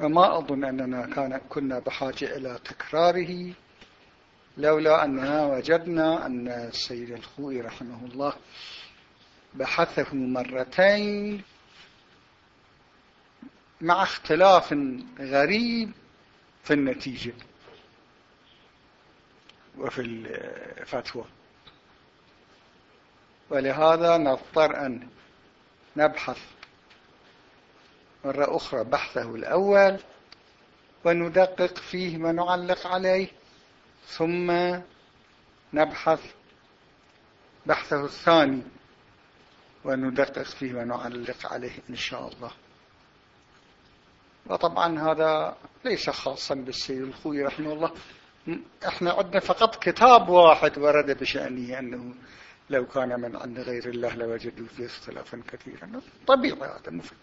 وما أظن أننا كان كنا بحاجة إلى تكراره لولا أننا وجدنا أن السيد الخوي رحمه الله بحثه مرتين مع اختلاف غريب في النتيجة وفي الفتوى. ولهذا نضطر أن نبحث مرة أخرى بحثه الأول وندقق فيه ونعلق عليه ثم نبحث بحثه الثاني وندقق فيه ونعلق عليه إن شاء الله. وطبعا هذا ليس خاصا بالسيد الخوي رحمه الله. إحنا عندنا فقط كتاب واحد ورد بشأنه أنه لو كان من عند غير الله لوجدوا فيه اختلافا كثيرا. طبيعي هذا مفرد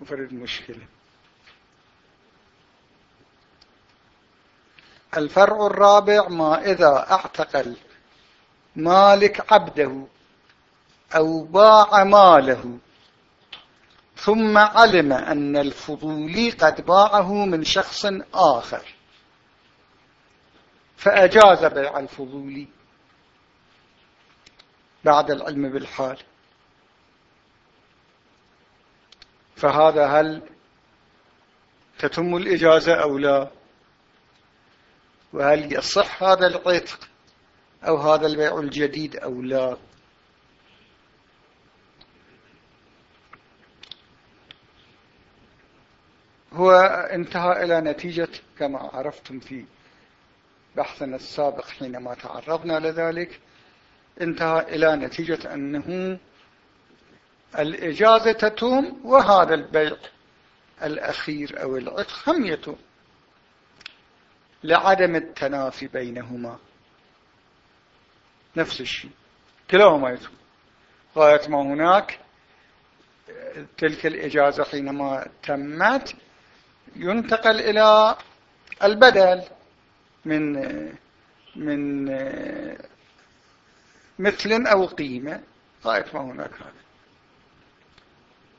مفرد مشكلة. الفرع الرابع ما إذا أعتقل مالك عبده أو باع ماله ثم علم أن الفضولي قد باعه من شخص آخر فأجاز بيع الفضولي بعد العلم بالحال. فهذا هل تتم الإجازة أو لا؟ وهل يصح هذا العتق أو هذا البيع الجديد أو لا؟ هو انتهى إلى نتيجة كما عرفتم في بحثنا السابق حينما تعرضنا لذلك انتهى إلى نتيجة أنه الإجازة تتم وهذا البيع الأخير أو العتق هم يتم لعدم التنافي بينهما. نفس الشيء. كلاهما يتم غاية ما هناك تلك الإجازة حينما تمت ينتقل إلى البدل من من مثل أو قيمة. غاية ما هناك هذا.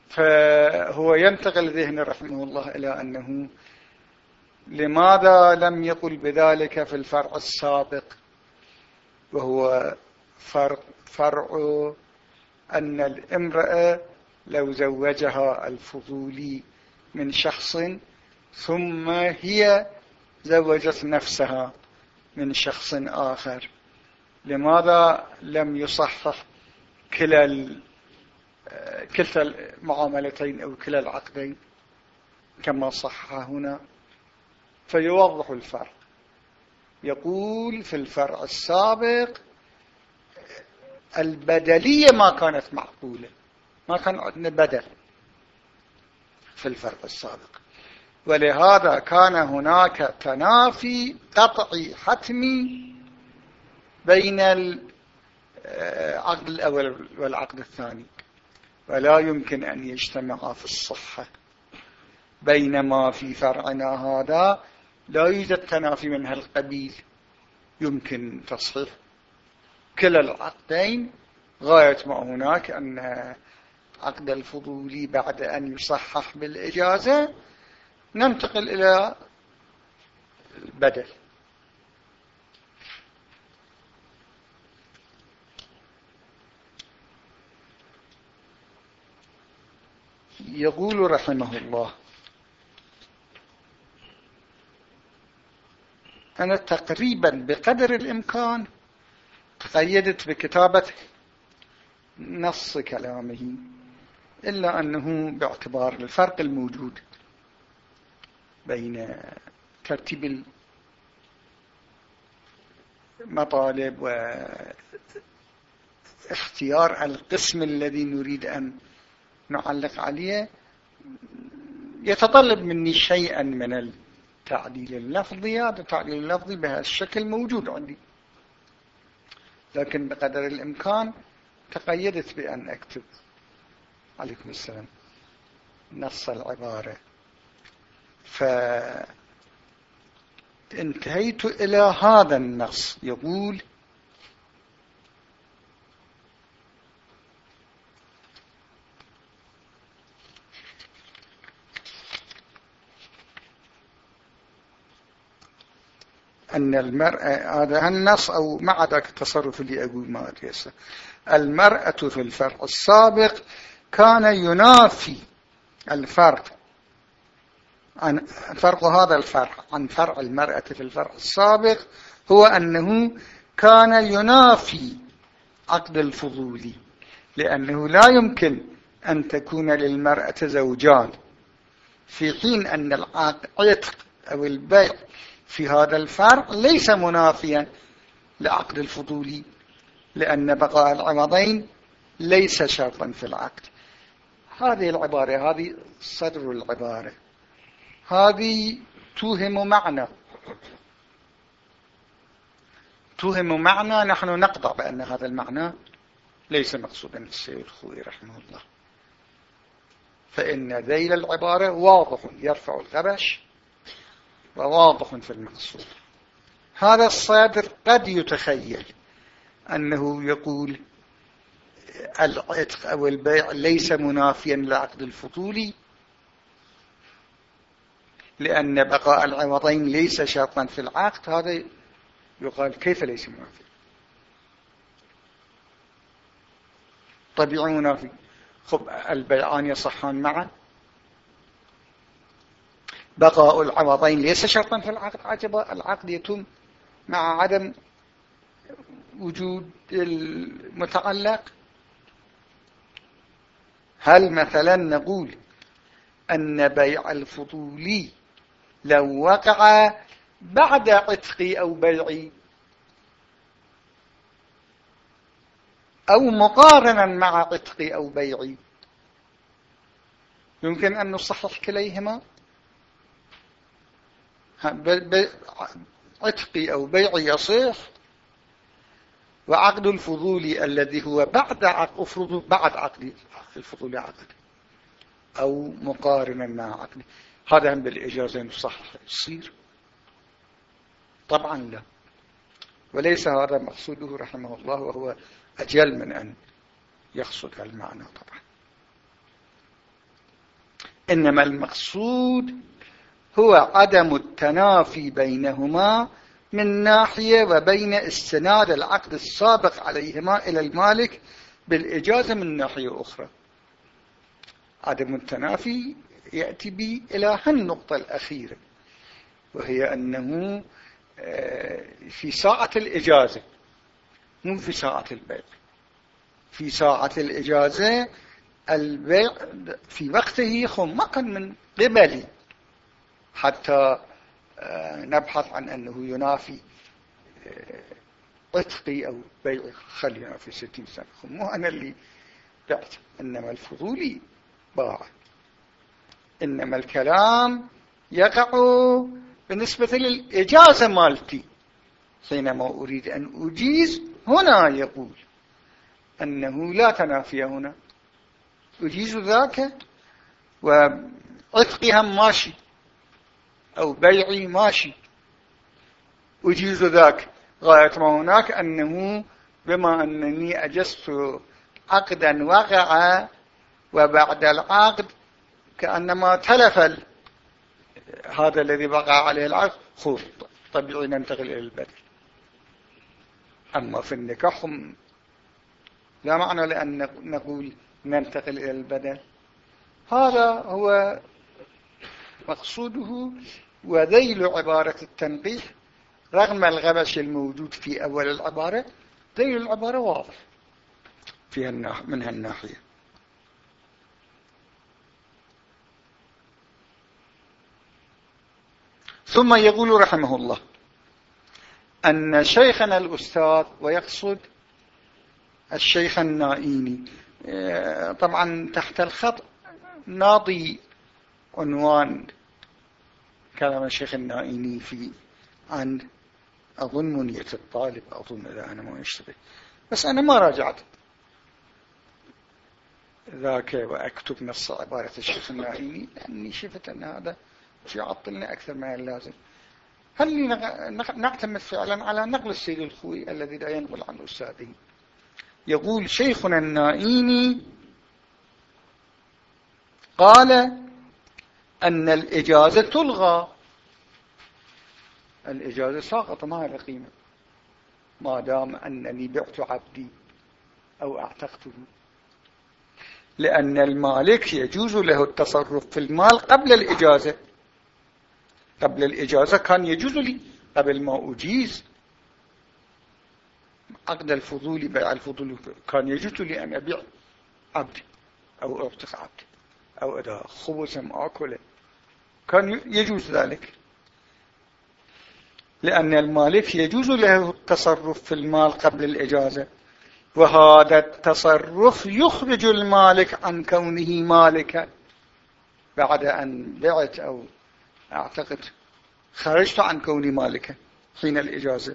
فهو ينتقل ذهن رحمه الله إلى أنه لماذا لم يقل بذلك في الفرع السابق؟ وهو فرع, فرع أن الامرأة لو زوجها الفضولي من شخص ثم هي زوجت نفسها من شخص آخر. لماذا لم يصحح كلا كلتا المعاملتين أو كلا العقدين كما صح هنا فيوضح الفرق. يقول في الفرع السابق البدلية ما كانت معقولة ما كان عندنا بدل في الفرع السابق. ولهذا كان هناك تنافي قطعي حتمي بين العقد الأول والعقد الثاني. ولا يمكن أن يجتمعا في الصحة بينما في فرعنا هذا لا يوجد تنافي من هالقبيل. يمكن تصحيح. كلا العقدين غاية ما هناك أن عقد الفضولي بعد أن يصحح بالإجازة ننتقل إلى البدل. يقول رحمه الله أنا تقريبا بقدر الإمكان تقيدت بكتابة نص كلامه إلا أنه باعتبار الفرق الموجود بين ترتيب المطالب واختيار القسم الذي نريد أن نعلق عليه يتطلب مني شيئا من التعديل اللفظي هذا التعديل اللفظي بهذا الشكل موجود عندي. لكن بقدر الإمكان تقيدت بأن أكتب. عليكم السلام. نص العبارة. فانتهيت إلى هذا النص. يقول أن المرأة هذا النص أو مع ذاك التصرف اللي أقول ما أتيسر المرأة في الفرع السابق كان ينافي الفرق عن فرق هذا الفرق عن فرع المرأة في الفرع السابق هو أنه كان ينافي عقد الفضول لأنه لا يمكن أن تكون للمرأة زوجان. في حين أن العتق أو البيع في هذا الفرق ليس منافيا لعقد الفضولي لأن بقاء العوضين ليس شرطا في العقد. هذه العبارة هذه صدر العبارة. هذه توهم معنى. توهم معنى نحن نقطع بأن هذا المعنى ليس مقصودا للسيد الخوي رحمه الله. فإن ذيل العبارة واضح يرفع الغبش وواضح في المقصود. هذا الصادر قد يتخيل أنه يقول العتق أو البيع ليس منافيا لعقد الفضولي لأن بقاء العوضين ليس شرطا في العقد. هذا يقال كيف ليس منافيا؟ طبيعي منافي. خب البيعان يصحان معا. بقاء العوضين. ليس شرطا في العقد. العقد يتم مع عدم وجود المتعلق. هل مثلا نقول أن بيع الفضولي لو وقع بعد عتقي أو بيعي أو مقارنا مع عتقي أو بيعي يمكن أن نصحح كليهما. عتقي أو بيعي يصيح وعقد الفضول الذي هو بعد عقد أفرض بعد عقد الفضول عقد أو مقارنا مع عقد هذا هم بالإجازة نصحح يصير. طبعا لا. وليس هذا مقصوده رحمه الله وهو أجل من أن يقصد المعنى طبعا. إنما المقصود هو عدم التنافي بينهما من ناحية وبين استناد العقد السابق عليهما إلى المالك بالإجازة من ناحية أخرى. عدم التنافي يأتي بي إلى هالنقطة الأخيرة وهي أنه آه، في ساعة الإجازة مو في ساعة البيع. في ساعة الإجازة البيع في وقته خمقا من قبلي حتى آه، نبحث عن أنه ينافي عتقي آه، أو بيع خلينا في ستين سنة. مو أنا اللي بعت إنما الفضولي باع. إنما الكلام يقع بالنسبة للإجازة مالتي. حينما أريد أن أجيز هنا يقول أنه لا تنافي هنا. أجيز ذاك وعتقي هم ماشي. أو بيعي ماشي أجيز ذاك. غاية ما هناك أنه بما أنني أجزت عقدا وقع وبعد العقد كأنما تلف هذا الذي بقى عليه العقد خذ طبيعي ننتقل إلى البدل أما في النكاح لا معنى لأن نقول ننتقل إلى البدل هذا هو مقصوده وذيل عبارة التنقيح رغم الغبش الموجود في أول العبارة ذيل العبارة واضح في من هالناحية. ثم يقول رحمه الله أن شيخنا الأستاذ ويقصد الشيخ النائيني طبعا تحت الخط ناضي عنوان كلام الشيخ النائيني في عن أظن منية الطالب أظن إذا أنا ما يشتبه بس أنا ما راجعت. ذاك وأكتب نص عبارة الشيخ النائيني لأني شفت أن هذا يعطلني أكثر من اللازم هل نعتمد فعلا على نقل السيد الخوي الذي لا ينقل عن أستاذه؟ يقول شيخنا النائيني قال أن الإجازة تلغى. الإجازة ساقط ما لها قيمة؟ ما دام أنني بعت عبدي أو أعتقته. لأن المالك يجوز له التصرف في المال قبل الإجازة. قبل الإجازة كان يجوز لي. قبل ما أجيز. عقد الفضول بيع الفضول كان يجوز لي أن أبيع عبدي أو أعتق عبدي أو إذا خبز أكله كان يجوز ذلك. لأن المالك يجوز له التصرف في المال قبل الإجازة. وهذا التصرف يخرج المالك عن كونه مالكا. بعد أن بعت أو أعتقد خرجت عن كوني مالكا حين الإجازة.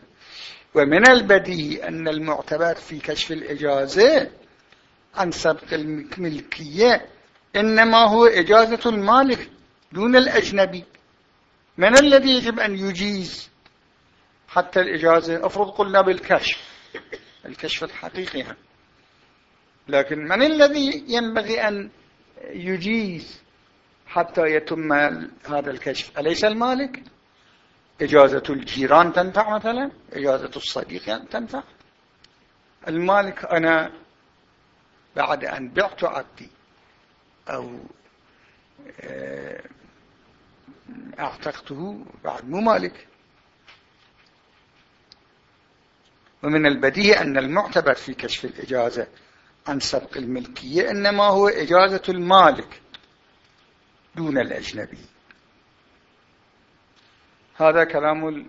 ومن البديهي أن المعتبر في كشف الإجازة عن سبق الملكية إنما هو إجازة المالك. دون الأجنبي. من الذي يجب أن يجيز حتى الإجازة؟ أفرض قلنا بالكشف. الكشف الحقيقي لكن من الذي ينبغي أن يجيز حتى يتم هذا الكشف؟ أليس المالك؟ إجازة الجيران تنفع مثلا؟ إجازة الصديق تنفع؟ المالك أنا بعد أن بعت عبدي أو أعتقته بعد مو مالك. ومن البديهي أن المعتبر في كشف الإجازة عن سبق الملكية إنما هو إجازة المالك دون الأجنبي. هذا كلام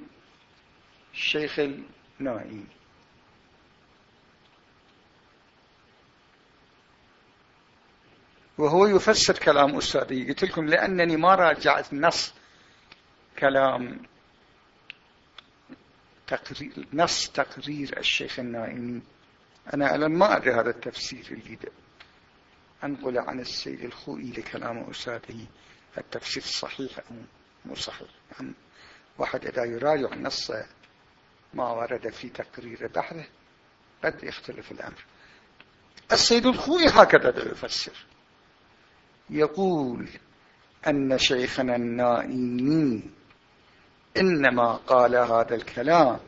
الشيخ النائي. وهو يفسر كلام أستاذي. قلت لكم لأنني ما راجعت نص كلام تقرير نص تقرير الشيخ النائمي. أنا الآن ما أدري هذا التفسير اللي أنقل عن السيد الخوئي لكلام أستاذه التفسير صحيح أو مو صحيح؟ يعني واحد إذا يراجع النص ما ورد في تقرير بحثه قد يختلف الأمر. السيد الخوئي هكذا يفسر. يقول أن شيخنا النائمي إنما قال هذا الكلام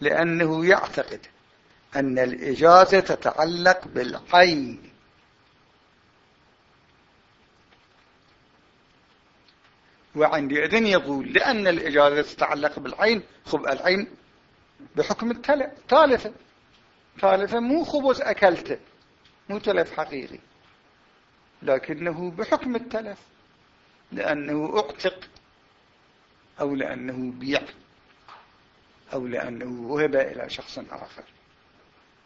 لأنه يعتقد أن الإجازة تتعلق بالعين. وعندئذ يقول لأن الإجازة تتعلق بالعين خب العين بحكم التالفة تالفة مو خبز أكلته مو تلف حقيقي. لكنه بحكم التلف لأنه أعتق أو لأنه بيع أو لأنه وهب إلى شخص آخر.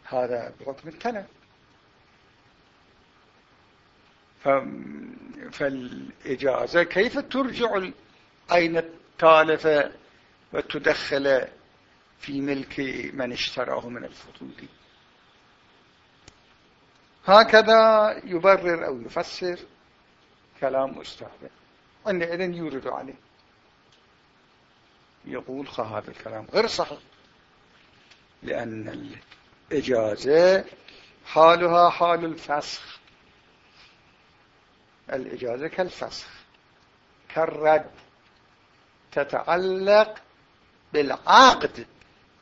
هذا بحكم التلف. فالإجازة كيف ترجع العين التالفة وتدخل في ملك من اشتراه من الفضول؟ هكذا يبرر أو يفسر كلام أستاذه عندئذ يورد عليه. يقول هذا الكلام غير صحيح. لأن الإجازة حالها حال الفسخ. الإجازة كالفسخ. كالرد. تتعلق بالعقد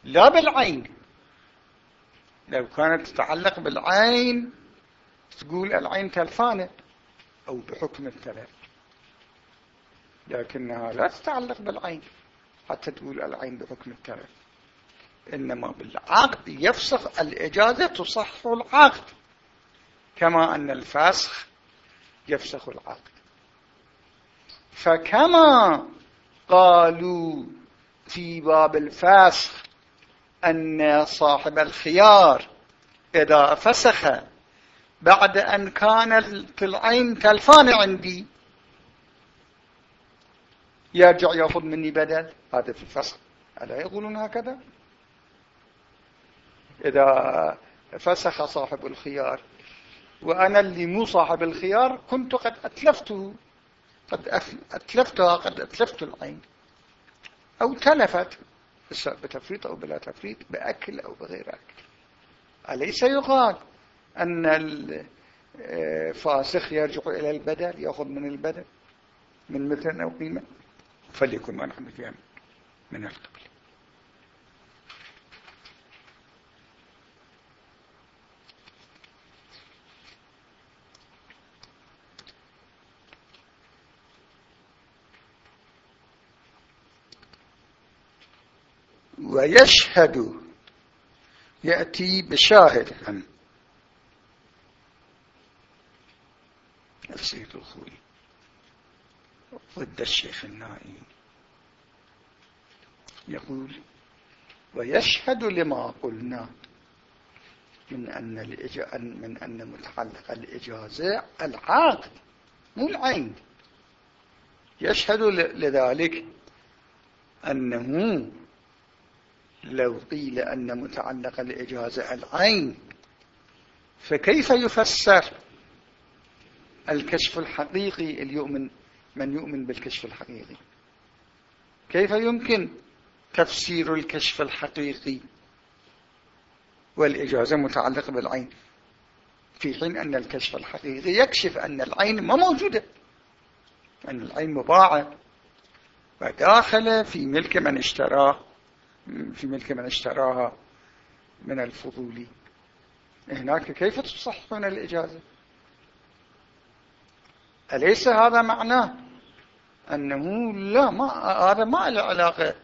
لا بالعين. لو كانت تتعلق بالعين تقول العين تلفانة أو بحكم التلف. لكنها لا تتعلق بالعين حتى تقول العين بحكم التلف. إنما بالعقد يفسخ الإجازة تصح العقد كما أن الفسخ يفسخ العقد. فكما قالوا في باب الفسخ أن صاحب الخيار إذا فسخ بعد أن كان العين تلفان عندي. يرجع يأخذ مني بدل. هذا في الفصل ألا يقولون هكذا؟ إذا فسخ صاحب الخيار وأنا اللي مو صاحب الخيار كنت قد أتلفته. قد أتلفتها قد أتلفت العين. أو تلفت. بتفريط أو بلا تفريط بأكل أو بغير أكل. أليس يقال؟ أن الفاسخ يرجع إلى البدل يأخذ من البدل من مثل أو قيمة فليكن ما نحن فيها من القبل. ويشهد يأتي بشاهد عن الخوي ضد الشيخ النائي يقول ويشهد لما قلنا من أن من أن متعلق الإجازة العقد مو العين. يشهد لذلك أنه لو قيل أن متعلق الإجازة العين فكيف يفسر؟ الكشف الحقيقي اليؤمن من يؤمن بالكشف الحقيقي. كيف يمكن تفسير الكشف الحقيقي والإجازة متعلقة بالعين؟ في حين أن الكشف الحقيقي يكشف أن العين ما موجودة أن العين مباعة. وداخل في ملك من اشتراه في ملك من اشتراها من الفضولي هناك كيف تصححون الإجازة؟ أليس هذا معناه؟ أنه لا ما هذا ما له علاقة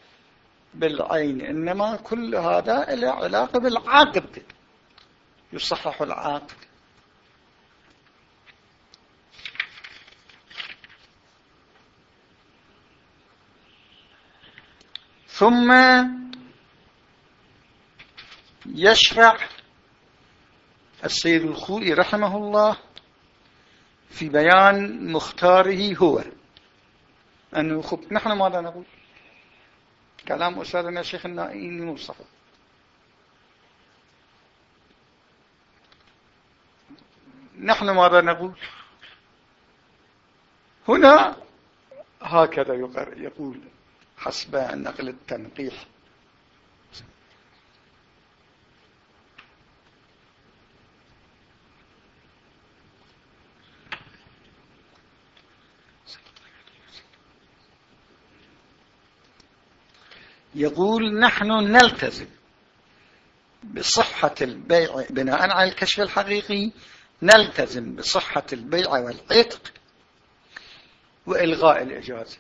بالعين إنما كل هذا له علاقة بالعقد. يصحح العقد. ثم يشرع السيد الخوئي رحمه الله في بيان مختاره هو. أنه خب نحن ماذا نقول؟ كلام أستاذنا الشيخ النائين مصطفى نحن ماذا نقول؟ هنا هكذا يقول حسب نقل التنقيح. يقول نحن نلتزم بصحة البيع بناء على الكشف الحقيقي نلتزم بصحة البيع والعتق وإلغاء الإجازة.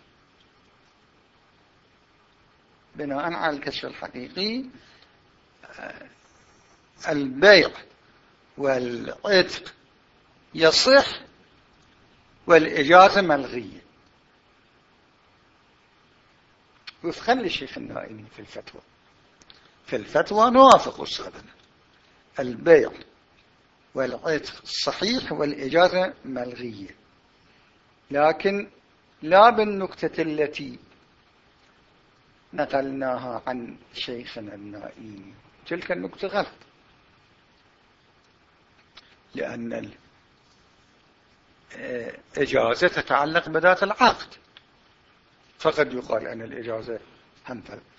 بناء على الكشف الحقيقي البيع والعتق يصح والإجازة ملغية. وفقا للشيخ النائمي في الفتوى. في الفتوى نوافق أستاذنا. البيع والعتق صحيح والإجازة ملغية. لكن لا بالنكتة التي نقلناها عن شيخنا النائمي تلك النكتة غلط. لأن الإجازة تتعلق بذات العقد. فقد يقال أن الإجازة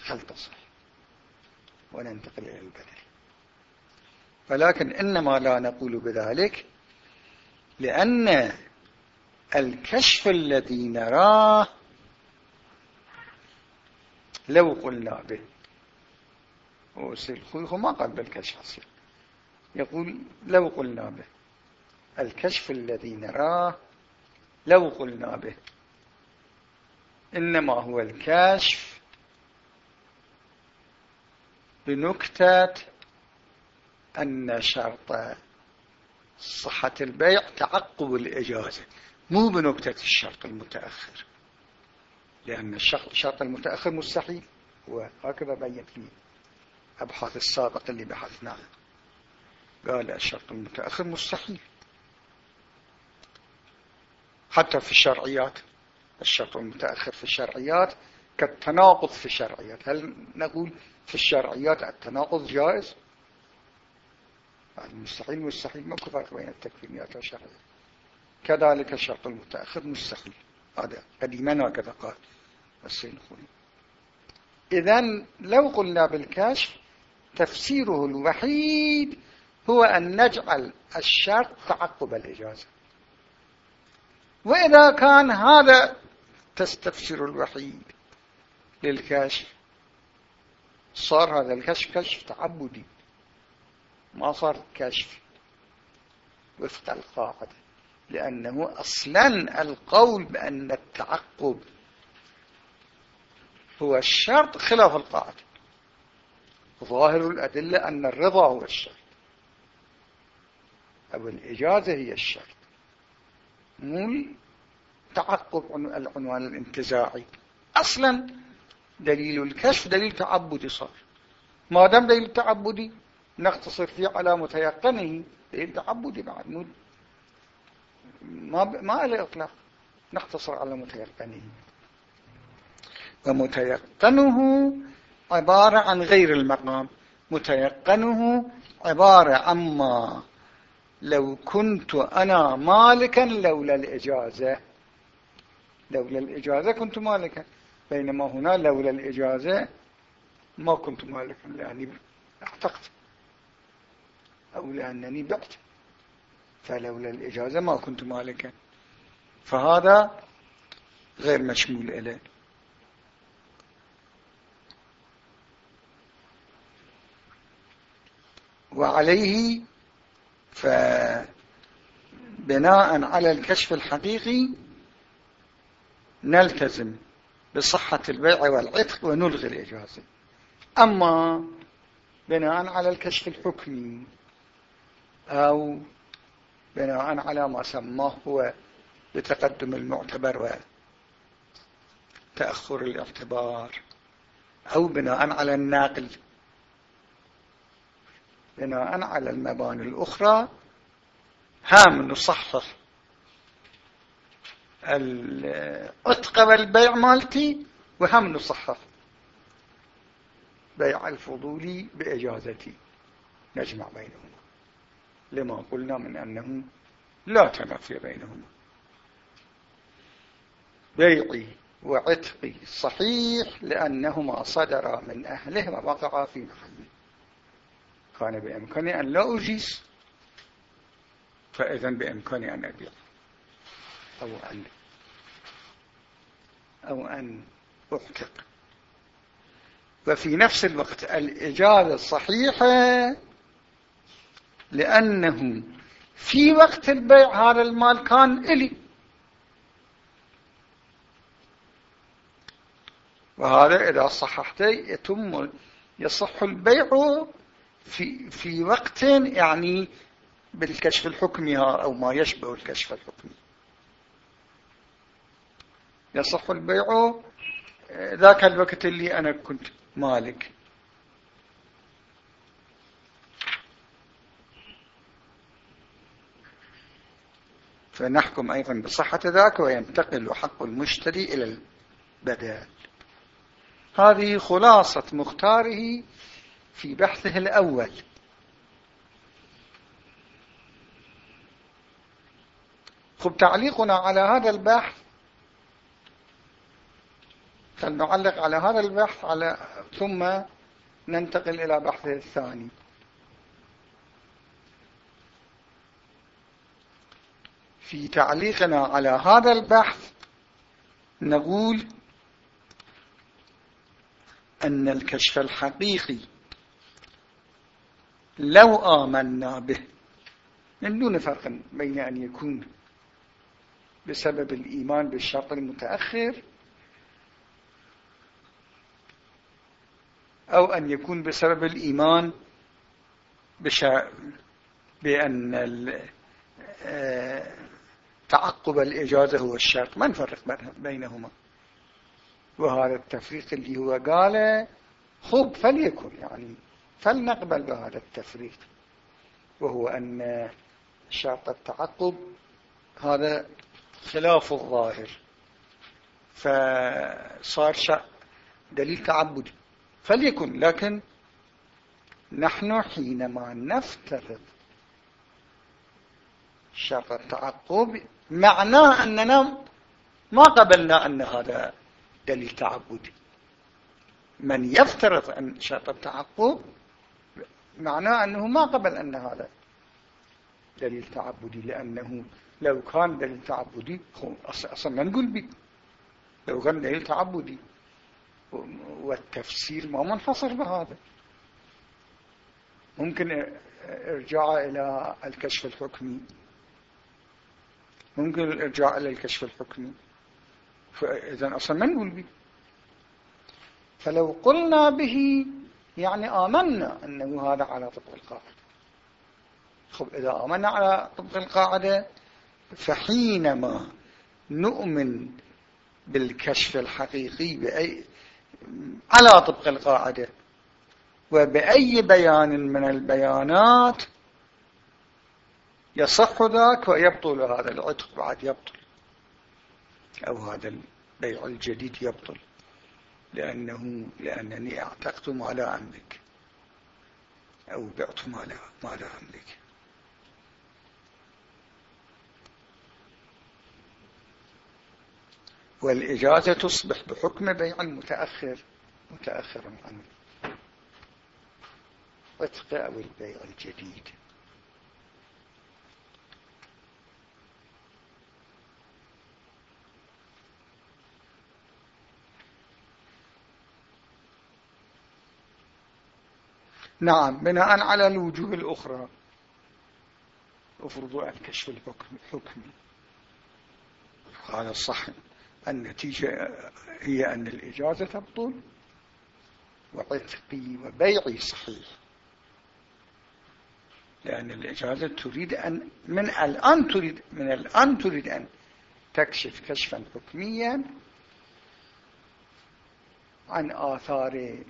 هل تصح وننتقل إلى البدل ولكن إنما لا نقول بذلك لأن الكشف الذي نراه لو قلنا به وسيخوه ما قال بالكشف أصلا. يقول لو قلنا به الكشف الذي نراه لو قلنا به إنما هو الكشف بنكتة أن شرط صحة البيع تعقب الإجازة مو بنكتة الشرط المتأخر لأن الشرط المتأخر مستحيل وهكذا بين في أبحاث السابق اللي بحثناها قال الشرط المتأخر مستحيل. حتى في الشرعيات الشرط المتأخر في الشرعيات كالتناقض في الشرعيات. هل نقول في الشرعيات التناقض جائز؟ المستحيل مستحيل. ما فرق بين التكفيريات والشرعيات. كذلك الشرط المتأخر مستحيل. هذا قديما هكذا قال السيد الخولي. إذن لو قلنا بالكشف تفسيره الوحيد هو أن نجعل الشرط تعقب الإجازة. وإذا كان هذا تستفسر الوحيد للكشف صار هذا الكشف كشف تعبدي. ما صار كشف وفق القاعدة. لأنه أصلا القول بأن التعقب هو الشرط خلاف القاعدة. ظاهر الأدلة أن الرضا هو الشرط. أو الإجازة هي الشرط. مو تعقب العنوان الانتزاعي. أصلا دليل الكشف دليل تعبدي صار. ما دام دليل تعبدي نقتصر فيه على متيقنه دليل تعبدي بعد. مو ما ما له إطلاق. نقتصر على متيقنه. ومتيقنه عبارة عن غير المقام. متيقنه عبارة عما لو كنت أنا مالكا لولا الإجازة. لولا الإجازة كنت مالكا. بينما هنا لولا الإجازة ما كنت مالكا لأني اعتقت أو لأنني بعت. فلولا الإجازة ما كنت مالكا. فهذا غير مشمول إليه. وعليه فبناء على الكشف الحقيقي نلتزم بصحة البيع والعتق ونلغي الإجازة. أما بناء على الكشف الحكمي أو بناء على ما سماه هو بتقدم المعتبر وتأخر الاعتبار أو بناء على الناقل بناء على المباني الأخرى هام نصحح العتق والبيع مالتي وهم نصحح بيع الفضولي بإجازتي. نجمع بينهما. لما قلنا من أنه لا تنافي بينهما. بيعي وعتقي صحيح لأنهما صدرا من أهله ووقعا في محله. كان بإمكاني أن لا أجيز فإذا بإمكاني أن أبيع. أو أن أو أن أحتق وفي نفس الوقت الإجازة الصحيحة لأنه في وقت البيع هذا المال كان إلي. وهذا إذا صححته يتم يصح البيع في, في وقت يعني بالكشف الحكمي أو ما يشبه الكشف الحكمي. يصح البيع ذاك الوقت اللي أنا كنت مالك. فنحكم أيضا بصحة ذاك وينتقل حق المشتري إلى البدال. هذه خلاصة مختاره في بحثه الأول. خب تعليقنا على هذا البحث فلنعلق على هذا البحث على ثم ننتقل إلى بحثه الثاني. في تعليقنا على هذا البحث نقول أن الكشف الحقيقي لو آمنا به من دون فرق بين أن يكون بسبب الإيمان بالشرط المتأخر أو أن يكون بسبب الإيمان بأن آه، تعقب الإجازة هو الشرط. ما نفرق بينهما. وهذا التفريق اللي هو قاله خب فليكن يعني فلنقبل بهذا التفريق. وهو أن شرط التعقب هذا خلاف الظاهر. فصار دليل تعبدي فليكن لكن نحن حينما نفترض شرط التعقب معناه أننا ما قبلنا أن هذا دليل تعبدي من يفترض أن شرط التعقب معناه أنه ما قبل أن هذا دليل تعبدي لأنه لو كان دليل تعبدي أصلا ما نقول بي لو كان دليل تعبدي. والتفسير ما منحصر بهذا. ممكن إرجاع إلى الكشف الحكمي. ممكن الارجاع إلى الكشف الحكمي. فإذا أصلا ما نقول به؟ فلو قلنا به يعني آمنا أنه هذا على طبق القاعدة. خب إذا آمنا على طبق القاعدة فحينما نؤمن بالكشف الحقيقي بأي على طبق القاعدة. وبأي بيان من البيانات يصح ذاك ويبطل هذا العتق بعد يبطل. أو هذا البيع الجديد يبطل. لأنه لأنني أعتقت ما لا أملك. أو بعت ما لا, أملك. والإجازة تصبح بحكم بيع متأخر متأخر عنه. عتق أو البيع الجديد. نعم بناء على الوجوه الأخرى. افرضوا الكشف الحكمي هذا صح النتيجة هي أن الإجازة تبطل وعتقي وبيعي صحيح. لأن الإجازة تريد أن من الآن تريد من الآن تريد أن تكشف كشفا حكميا عن آثار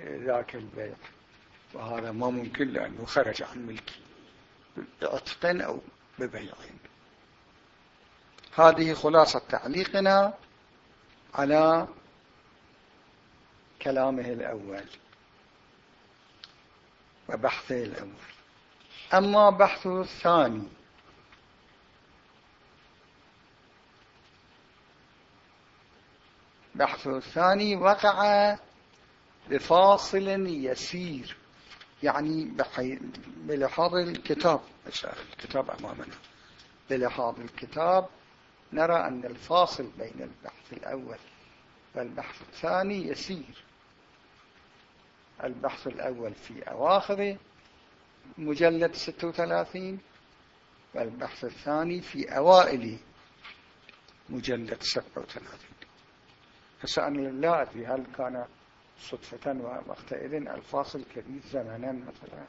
ذاك البيع. وهذا ما ممكن لأنه خرج عن ملكي بعتق أو ببيع. هذه خلاصة تعليقنا على كلامه الأول وبحثه الأول. أما بحثه الثاني بحثه الثاني وقع بفاصل يسير يعني بلحاظ الكتاب الكتاب أمامنا بلحاظ الكتاب نرى أن الفاصل بين البحث الأول والبحث الثاني يسير. البحث الأول في أواخر مجلد 36 والبحث الثاني في أوائل مجلد 37 هسه لا أدري هل كان صدفة ووقتئذ الفاصل كبير زمنا مثلا.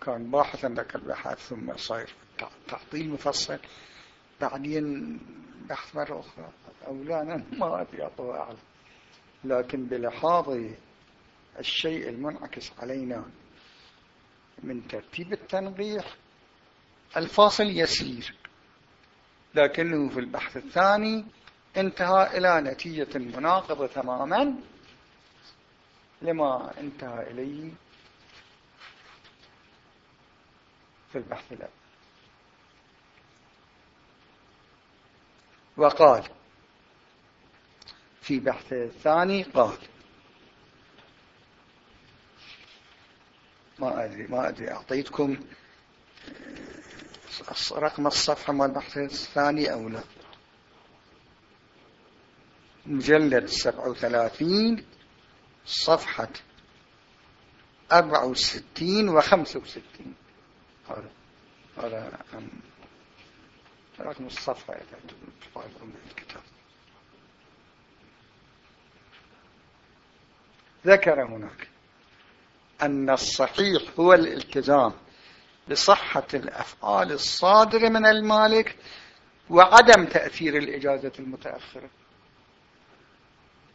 كان باحثا لك البحث ثم صاير تعطيل مفصل. بعدين بحث مرة أخرى. أو لا أنا ما أدري الله أعلم لكن بلحاظ الشيء المنعكس علينا من ترتيب التنقيح الفاصل يسير. لكنه في البحث الثاني انتهى إلى نتيجة مناقضة تماما لما انتهى إليه في البحث الأول. وقال في بحث ثاني قال ما أدري ما أدري أعطيتكم رقم الصفحة مال البحث الثاني أو لا؟ مجلد 37 صفحة 64 و 65 هذا هذا رقم الصفحة إذا تطالعون الكتاب. ذكر هناك أن الصحيح هو الالتزام بصحة الأفعال الصادرة من المالك وعدم تأثير الإجازة المتأخرة.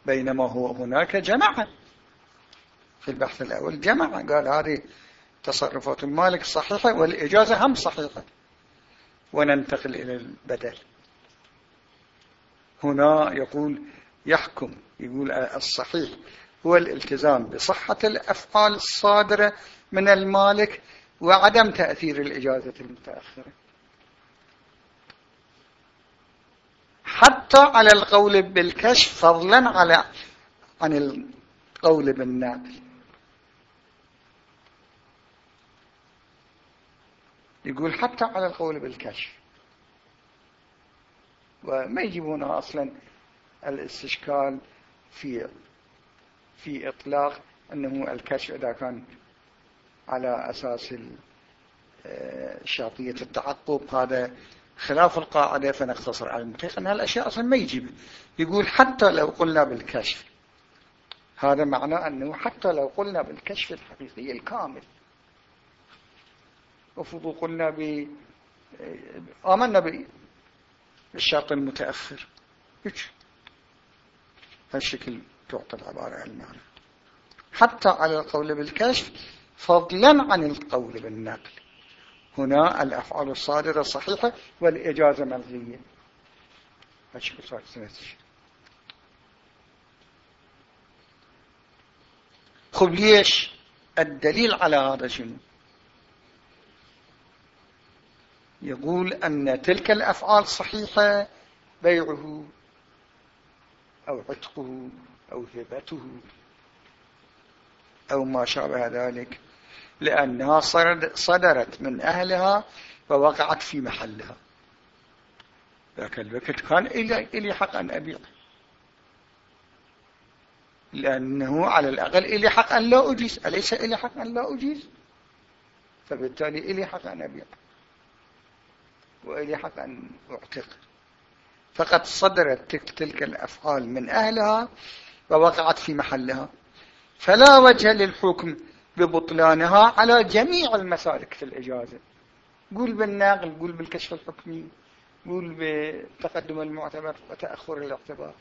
بينما هو هناك جمع في البحث الأول جمع قال هذه تصرفات المالك صحيحة والإجازة هم صحيحة. وننتقل إلى البدل. هنا يقول يحكم يقول الصحيح هو الالتزام بصحة الأفعال الصادرة من المالك وعدم تأثير الإجازة المتأخرة. حتى على القول بالكشف فضلا على عن القول بالنقل يقول حتى على القول بالكشف. وما يجيبون أصلا الاستشكال في في إطلاق أنه الكشف إذا كان على أساس آه، شرطية التعقب. هذا خلاف القاعدة فنختصر على المطيق أن هالأشياء أصلا ما يجيب. يقول حتى لو قلنا بالكشف. هذا معناه أنه حتى لو قلنا بالكشف الحقيقي الكامل وفضو قلنا ب آمنا بالشرط المتأخر. هالشكل تعطى العبارة المعنى. حتى على القول بالكشف فضلا عن القول بالنقل. هنا الأفعال الصادرة صحيحة والإجازة ملغية هالشكل صار سنتش خب ليش؟ الدليل على هذا شنو؟ يقول أن تلك الأفعال صحيحة بيعه أو عتقه أو هبته أو ما شابه ذلك لأنها صدرت من أهلها ووقعت في محلها. ذاك الوقت كان إلي حق أن أبيع. لأنه على الأقل إلي حق أن لا أجيز أليس إلي حق أن لا أجيز؟ فبالتالي إلي حق أن أبيع. وإلي حق أن أعتق. فقد صدرت تلك الأفعال من أهلها ووقعت في محلها. فلا وجه للحكم ببطلانها على جميع المسالك في الإجازة. قول بالناقل قول بالكشف الحكمي قول بتقدم المعتبر وتأخر الاعتبار.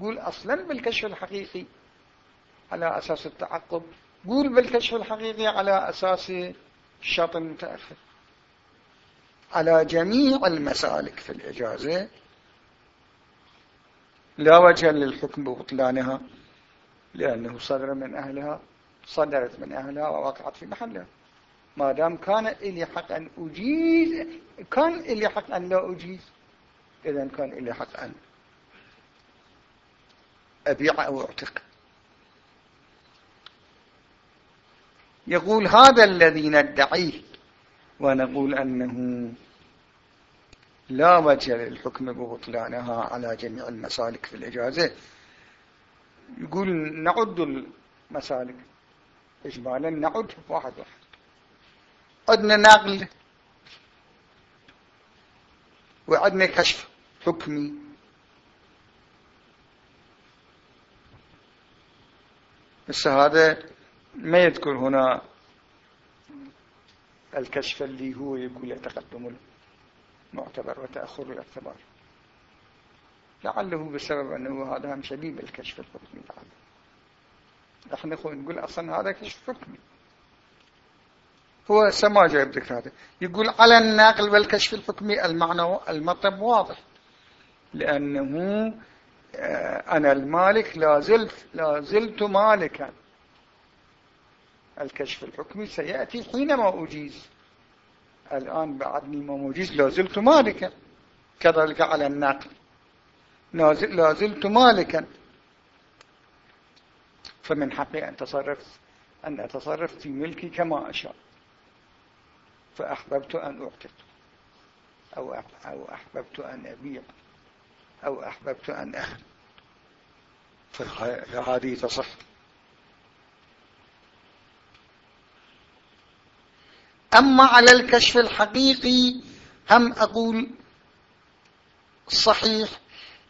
قول أصلا بالكشف الحقيقي على أساس التعقب. قول بالكشف الحقيقي على أساس الشرط المتأخر على جميع المسالك في الإجازة. لا وجه للحكم ببطلانها لأنه صدر من أهلها صدرت من أهلها ووقعت في محلها. ما دام كان إلي حق أن أجيز كان إلي حق أن لا أجيز إذا كان إلي حق أن أبيع أو أعتق. يقول هذا الذي ندعيه ونقول أنه لا وجه للحكم ببطلانها على جميع المسالك في الإجازة. يقول نعد المسالك. إجمالا نعد واحد واحد. عدنا نقل وعدنا كشف حكمي. بس هذا ما يذكر هنا الكشف اللي هو يقول يتقدم المعتبر وتأخر الاعتبار. لعله بسبب أنه هذا هم شبيب الكشف الحكمي لعله إحنا نقول أصلا هذا كشف حكمي. هو سما جايب ذكر هذا. يقول على الناقل والكشف الحكمي المعنى المطلب واضح. لأنه آه، أنا المالك لا زلت, لا زلت مالكا. الكشف الحكمي سيأتي حينما أجيز. الآن بعدني ما مجيز لا زلت مالكا. كذلك على النقل. لا زلت مالكا. فمن حقي أن تصرف أن أتصرف في ملكي كما أشاء. فأحببت أن أعتق أو أو أحببت أن أبيع. أو أحببت أن أخذ فهذه تصح. أما على الكشف الحقيقي؟ هم أقول صحيح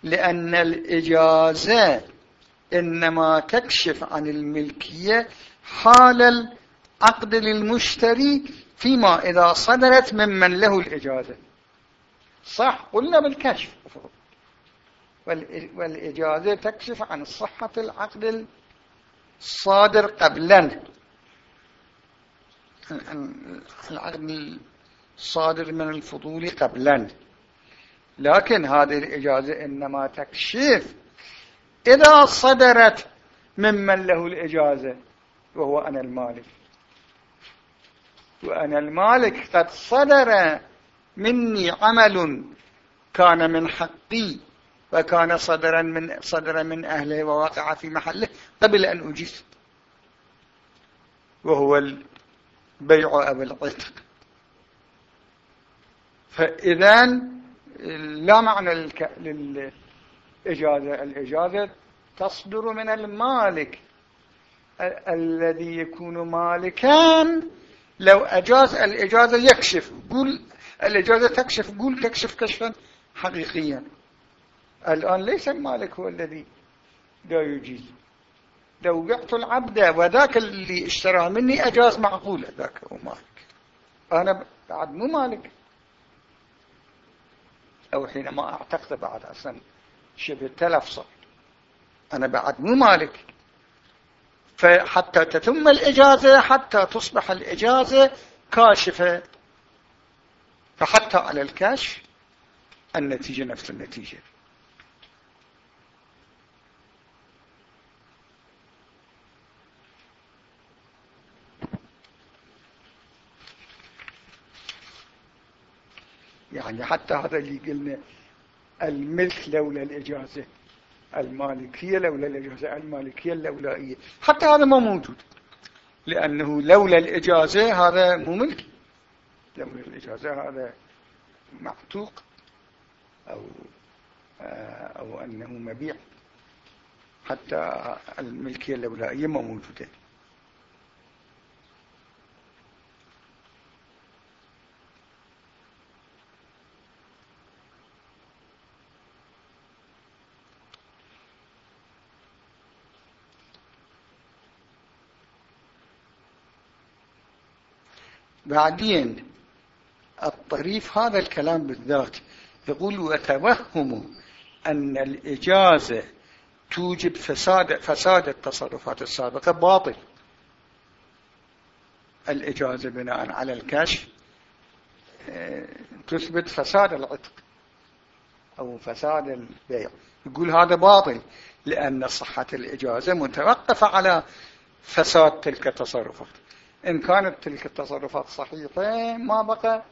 لأن الإجازة إنما تكشف عن الملكية حال العقد للمشتري فيما إذا صدرت ممن له الإجازة. صح قلنا بالكشف. والإجازة تكشف عن صحة العقد الصادر قبلا. العقد الصادر من الفضول قبلا. لكن هذه الإجازة إنما تكشف إذا صدرت ممن له الإجازة وهو أنا المالك. وأنا المالك قد صدر مني عمل كان من حقي وكان صدرا من صدر من أهله ووقع في محله قبل أن أجيز وهو البيع أو العتق فإذا لا معنى للإجازة. الإجازة تصدر من المالك. الذي يكون مالكا لو أجاز الإجازة يكشف. قول الإجازة تكشف. قول تكشف كشفا حقيقيا. الآن ليس المالك هو الذي لا يجيز. لو بعت العبد وذاك اللي اشتراه مني أجاز معقول ذاك هو مالك. أنا بعد مو مالك. أو حينما أعتقد بعد أصلا شبه تلف صار أنا بعد مو مالك. فحتى تتم الإجازة حتى تصبح الإجازة كاشفة. فحتى على الكشف النتيجة نفس النتيجة. يعني حتى هذا اللي قلنا الملك لولا الإجازة المالكية لولا الإجازة المالكية اللولائية حتى هذا ما موجود لأنه لولا الإجازة هذا مو ملك لولا الإجازة هذا معتوق أو, أو أنه مبيع. حتى الملكية اللولائية ما موجودة. بعدين الطريف هذا الكلام بالذات يقول وتوهم أن الإجازة توجب فساد, فساد التصرفات السابقة باطل. الإجازة بناء على الكشف آه، تثبت فساد العتق أو فساد البيع. يقول هذا باطل لأن صحة الإجازة متوقفة على فساد تلك التصرفات. إن كانت تلك التصرفات صحيحة ما بقى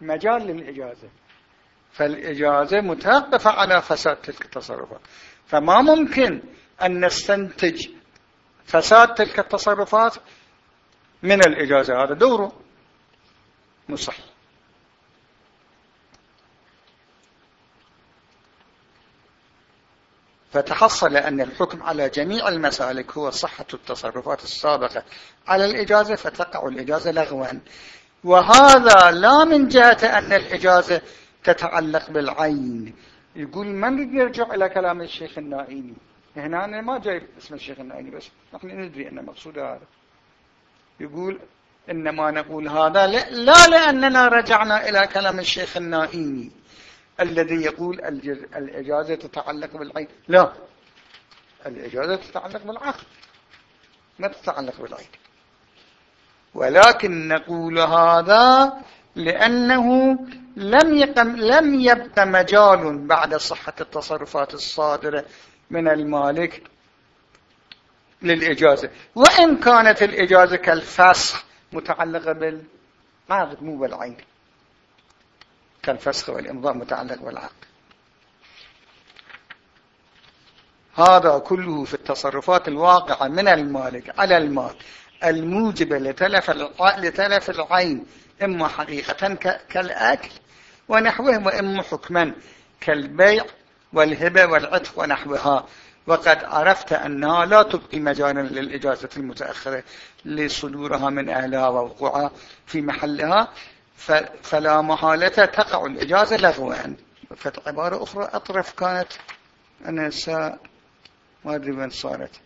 مجال للإجازة. فالإجازة متوقفة على فساد تلك التصرفات. فما ممكن أن نستنتج فساد تلك التصرفات من الإجازة؟ هذا دوره مصحيح فتحصل أن الحكم على جميع المسالك هو صحة التصرفات السابقة. على الإجازة فتقع الإجازة لغوا. وهذا لا من جهة أن الإجازة تتعلق بالعين. يقول من يرجع إلى كلام الشيخ النائمي؟ هنا أنا ما جايب اسم الشيخ النائمي بس. نحن ندري أن مقصود هذا. يقول إنما نقول هذا لا لأننا رجعنا إلى كلام الشيخ النائمي. الذي يقول الإجازة تتعلق بالعين. لا. الإجازة تتعلق بالعقل. ما تتعلق بالعين. ولكن نقول هذا لأنه لم يقم لم يبق مجال بعد صحة التصرفات الصادرة من المالك للإجازة. وإن كانت الإجازة كالفسخ متعلقة بالعقد مو بالعين. كالفسخ والإمضاء متعلق بالعقد هذا كله في التصرفات الواقعة من المالك على المال الموجبة لتلف, لتلف العين إما حقيقة كالأكل ونحوه وإما حكما كالبيع والهبة والعتق ونحوها. وقد عرفت أنها لا تبقي مجالا للإجازة المتأخرة لصدورها من أهلها ووقوعها في محلها. فلا محالة تقع. الإجازة لغوا فعبارة أخرى أطرف كانت أنا سا ما أدري من صارت.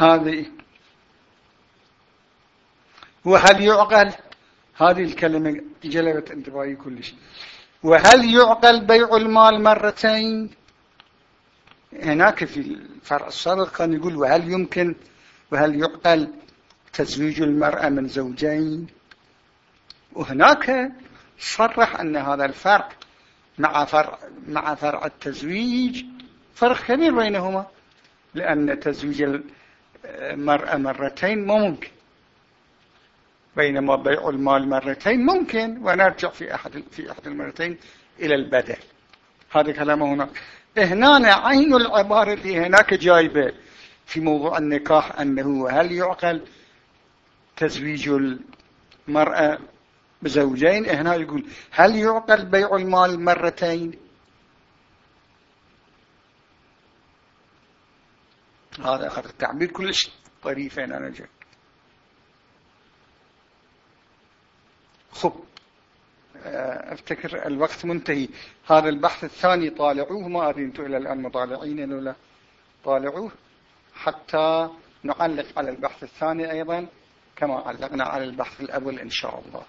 هذه. وهل يعقل؟ هذه الكلمة جلبت انتباهي كل شيء وهل يعقل بيع المال مرتين؟ هناك في الفرع السابق كان يقول وهل يمكن؟ وهل يعقل تزويج المرأة من زوجين؟ وهناك صرح أن هذا الفرق مع فرع, مع فرع التزويج فرق كبير بينهما لأن تزويج المرأة مرتين ممكن. بينما بيع المال مرتين ممكن ونرجع في أحد في أحد المرتين إلى البدل. هذا كلامه هناك. هنا عين العبارة اللي هناك جايبة في موضوع النكاح أنه هل يعقل تزويج المرأة بزوجين؟ هنا يقول هل يعقل بيع المال مرتين؟ هذا آخر التعبير كلش طريفين أنا جاي. خب آه، أفتكر الوقت منتهي. هذا البحث الثاني طالعوه ما أدري أنتم إلى الآن مطالعين ولا طالعوه حتى نعلق على البحث الثاني أيضا كما علقنا على البحث الأول إن شاء الله.